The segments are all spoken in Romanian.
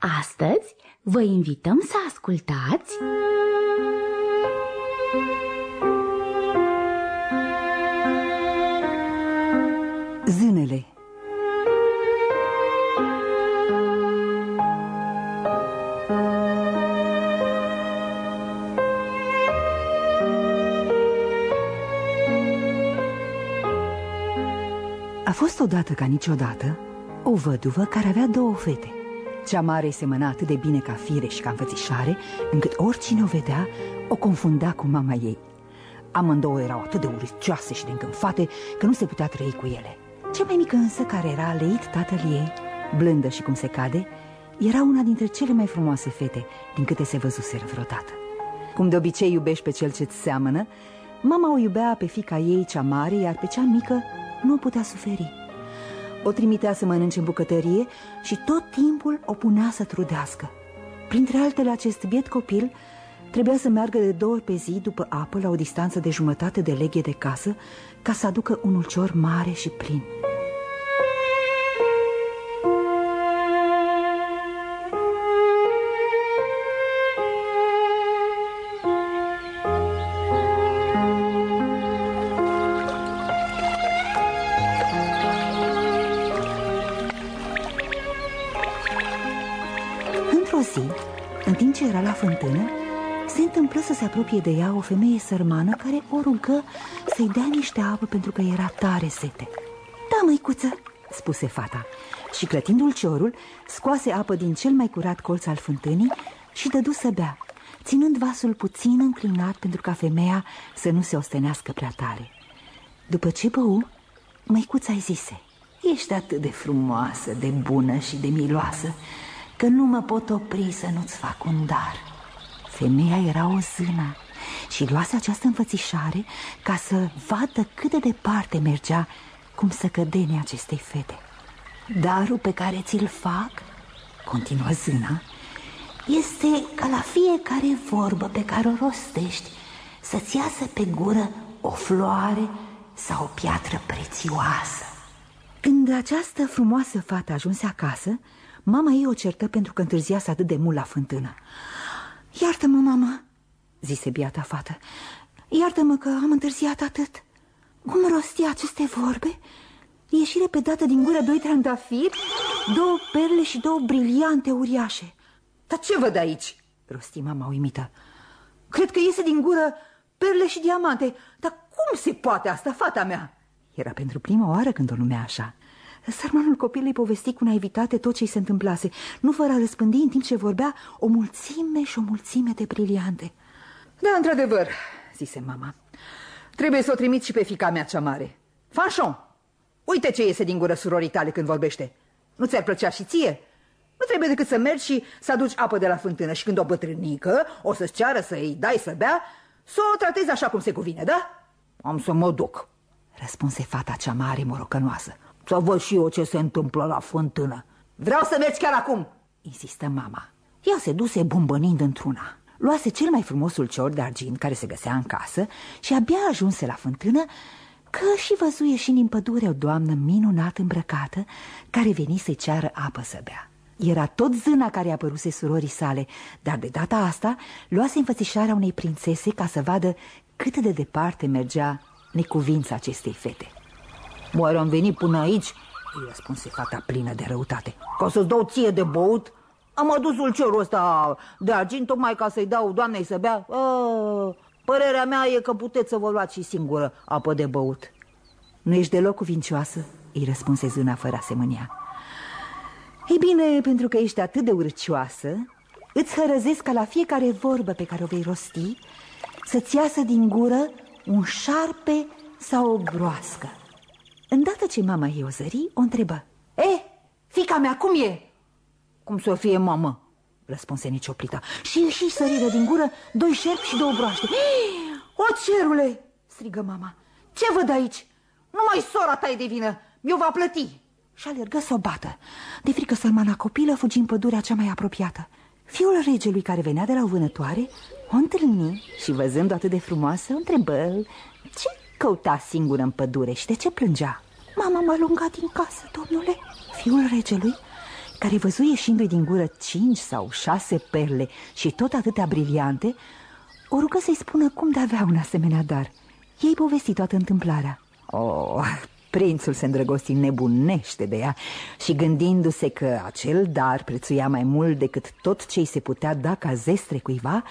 Astăzi vă invităm să ascultați... Zânele. A fost odată ca niciodată o văduvă care avea două fete Cea mare semăna atât de bine ca fire și ca înfățișare Încât oricine o vedea o confunda cu mama ei. Amândouă erau atât de urâcioase și de încânfate că nu se putea trăi cu ele. Cea mai mică însă, care era leit tatăl ei, blândă și cum se cade Era una dintre cele mai frumoase fete din câte se văzuseră vreodată. Cum de obicei iubești pe cel ce-ți seamănă Mama o iubea pe fica ei cea mare, iar pe cea mică nu o putea suferi O trimitea să mănânce în bucătărie și tot timpul o punea să trudească. Printre altele, acest biet copil trebuia să meargă de două ori pe zi după apă la o distanță de jumătate de leghe de casă ca să aducă un ulcior mare și plin ce era la fântână, se întâmplă să se apropie de ea o femeie sărmană care o rugă să-i dea niște apă pentru că era tare sete. Da, măicuță, spuse fata și clătind ulciorul, scoase apă din cel mai curat colț al fântânii și dădu să bea, ținând vasul puțin înclinat pentru ca femeia să nu se ostenească prea tare. După ce bău, măicuța îi zise, Ești atât de frumoasă, de bună și de miloasă că nu mă pot opri să nu-ți fac un dar. Femeia era o zână și luase această înfățișare ca să vadă cât de departe mergea cum să cădene acestei fete. Darul pe care ți-l fac, continuă zâna, este ca la fiecare vorbă pe care o rostești Să-ți iasă pe gură o floare sau o piatră prețioasă. Când această frumoasă fată ajunse acasă, Mama ei o certă pentru că întârziase atât de mult la fântână. Iartă-mă, mama, zise biata fată. Iartă-mă că am întârziat atât. Cum rosti aceste vorbe? Ieșire pe dată din gură doi trandafiri Două perle și două briliante uriașe. Dar ce văd aici? Rosti mama uimită. Cred că iese din gură perle și diamante. Dar cum se poate asta, fata mea? Era pentru prima oară când o numea așa Sărmanul copil îi povesti cu naivitate tot ce i se întâmplase, nu fără a răspândi în timp ce vorbea o mulțime și o mulțime de briliante. Da, într-adevăr, zise mama, trebuie să o trimit și pe fica mea cea mare. Fanchon, uite ce iese din gură surorii tale când vorbește. Nu ți-ar plăcea și ție? Nu trebuie decât să mergi și să aduci apă de la fântână și când o bătrânică o să-ți ceară să-i dai să bea, să o tratezi așa cum se cuvine, da? Am să mă duc, răspunse fata cea mare morocănoasă. Să văd și eu ce se întâmplă la fântână. Vreau să mergi chiar acum! Insistă mama. Ea se duse bumbănind într-una. Luase cel mai frumos ulcior de argint care se găsea în casă Și abia ajunse la fântână Că și văzu ieșind din pădure o doamnă minunat îmbrăcată Care veni să-i ceară apă să bea. Era tot zâna care apăruse surorii sale, dar de data asta luase înfățișarea unei prințese ca să vadă cât de departe mergea necuvința acestei fete. Oare am venit până aici? Îi răspunse fata plină de răutate Ca să-ți dau ție de băut? Am adus ulcerul ăsta de argint tocmai ca să-i dau doamnei să bea A, Părerea mea e că puteți să vă luați și singură apă de băut Nu ești deloc cuvincioasă? Îi răspunse zâna fără asemănia Ei bine, pentru că ești atât de urcioasă Îți hărăzesc ca la fiecare vorbă pe care o vei rosti Să-ți iasă din gură un șarpe sau o broască Îndată ce mama ei o zări, o întrebă E, fica mea, cum e? Cum să fie, mamă? Răspunse nicioplita Și ieși săriră din gură doi șerpi și două broaște O, cerule! strigă mama Ce văd aici? Numai sora ta e de vină, mi-o va plăti Și alergă să o bată De frică sărmana copilă fugi în pădurea cea mai apropiată Fiul regelui care venea de la o vânătoare o întâlni și văzând-o atât de frumoasă, o întrebă Ce căuta singură în pădure și de ce plângea? Mama m-a lungat din casă, domnule Fiul regelui care văzu ieșindu-i din gură cinci sau șase perle și tot atâtea briliante, o rugă să-i spună cum de avea un asemenea dar. Ei povesti toată întâmplarea. Oh, prințul se îndrăgosti nebunește de ea și gândindu-se că acel dar prețuia mai mult decât tot ce-i se putea da ca zestre cuiva,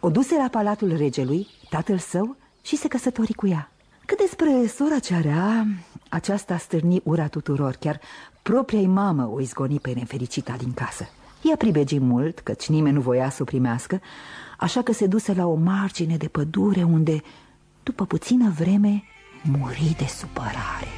o duse la palatul regelui, tatăl său, și se căsători cu ea. Cât despre sora cea rea, aceasta stârni ura tuturor, chiar propria mamă o izgoni pe nefericita din casă. Ea pribegi mult, căci nimeni nu voia să o primească, așa că se duse la o margine de pădure unde, după puțină vreme, muri de supărare.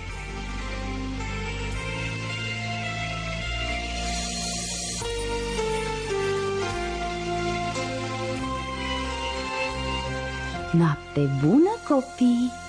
Noapte bună, copii!